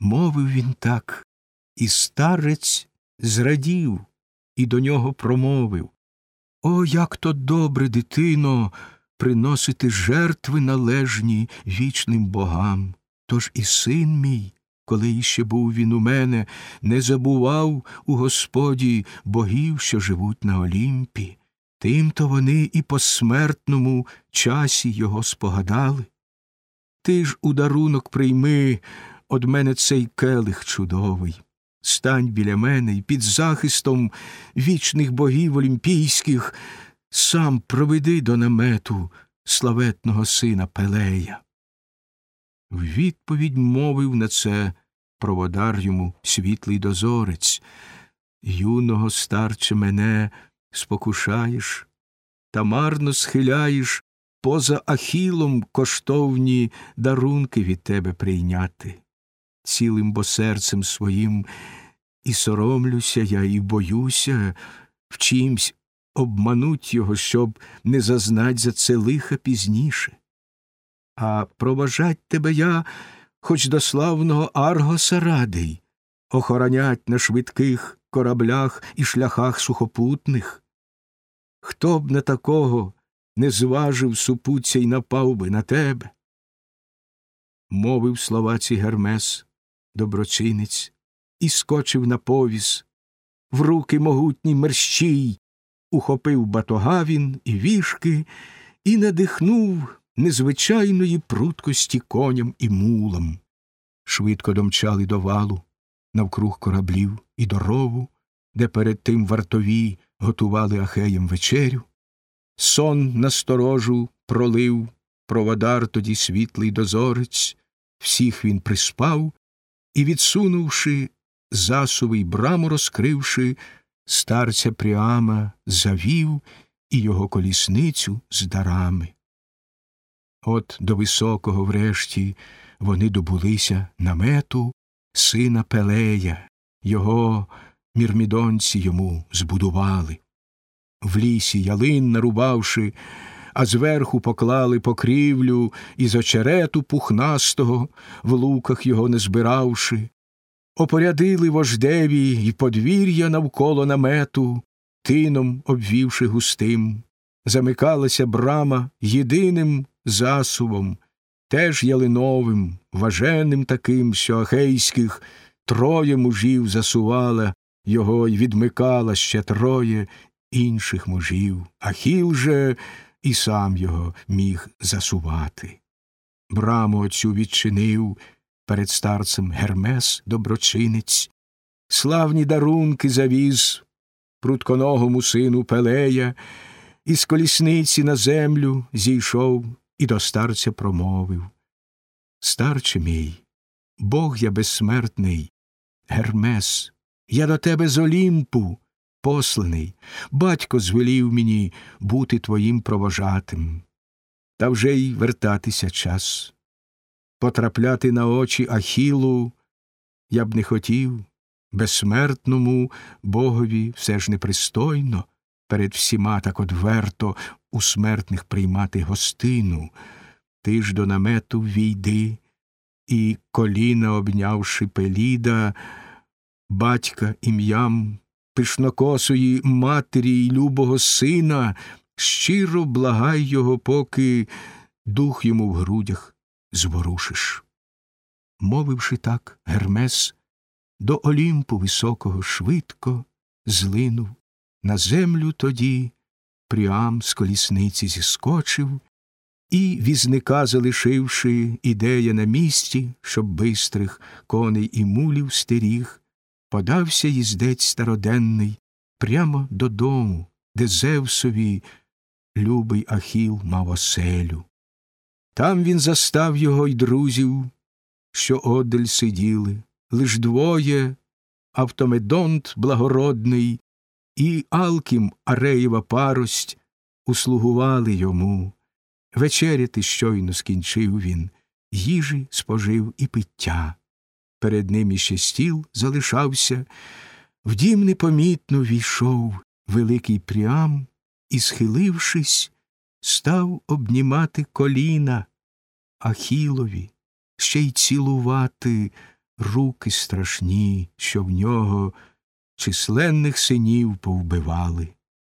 Мовив він так, і старець зрадів і до нього промовив О, як то добре, дитино, приносити жертви належні вічним богам. Тож і син мій, коли іще був він у мене, не забував у Господі богів, що живуть на Олімпі. Тим-то вони і по смертному часі його спогадали. Ти ж у дарунок прийми од мене цей келих чудовий. Стань біля мене і під захистом вічних богів олімпійських сам проведи до намету славетного сина Пелея. В відповідь мовив на це проводар йому світлий дозорець. Юного старче мене спокушаєш, та марно схиляєш поза ахілом коштовні дарунки від тебе прийняти. Цілим бо серцем своїм і соромлюся я, і боюся в чимсь обмануть його, щоб не зазнать за це лиха пізніше. А проважать тебе я, хоч до славного Аргоса радий, охоронять на швидких кораблях і шляхах сухопутних. Хто б на такого не зважив супуться й напав би на тебе? Мовив слова ці Гермес, доброчинець, і скочив на повіз, в руки могутній мерщій, ухопив батога він і вішки, і надихнув незвичайної пруткості коням і мулам. Швидко домчали до валу, навкруг кораблів і дорову, де перед тим вартові готували ахеям вечерю. Сон насторожу пролив проводар тоді світлий дозорець, всіх він приспав і, відсунувши засувий браму розкривши, старця Пріама завів і його колісницю з дарами. От до високого врешті вони добулися намету сина Пелея, його мірмідонці йому збудували. В лісі ялин нарубавши, а зверху поклали покрівлю із очерету пухнастого, в луках його не збиравши, опорядили вождеві й подвір'я навколо намету, тином обвівши густим, замикалася брама єдиним засувом, теж ялиновим, важеним таким, що ахейських троє мужів засувала його й відмикала ще троє інших мужів, Ахіл же і сам його міг засувати. Браму оцю відчинив перед старцем Гермес доброчинець, славні дарунки завіз прутконогому сину Пелея, і з колісниці на землю зійшов і до старця промовив Старче мій, Бог я безсмертний, Гермес, я до тебе з Олімпу посланий, батько звелів мені бути твоїм провожатим, та вже й вертатися час. Потрапляти на очі Ахілу я б не хотів, безсмертному богові все ж непристойно перед всіма так одверто у смертних приймати гостину. Ти ж до намету війди, і коліна, обнявши Пеліда, батька ім'ям пишнокосої матері й любого сина, щиро благай його, поки дух йому в грудях зворушиш. Мовивши так, Гермес до Олімпу високого швидко злинув, на землю тоді прям з колісниці зіскочив, і, візника залишивши, ідея на місці, щоб бистрих коней і мулів стеріг, подався їздець староденний прямо додому, де Зевсові любий Ахіл мав оселю. Там він застав його й друзів, що одель сиділи, лиш двоє Автомедонт благородний і Алкім Ареєва парость услугували йому. Вечеряти щойно скінчив він, їжі спожив і пиття. Перед ним іще стіл залишався, в дім непомітно війшов великий прям і, схилившись, став обнімати коліна Ахілові, ще й цілувати руки страшні, що в нього численних синів повбивали.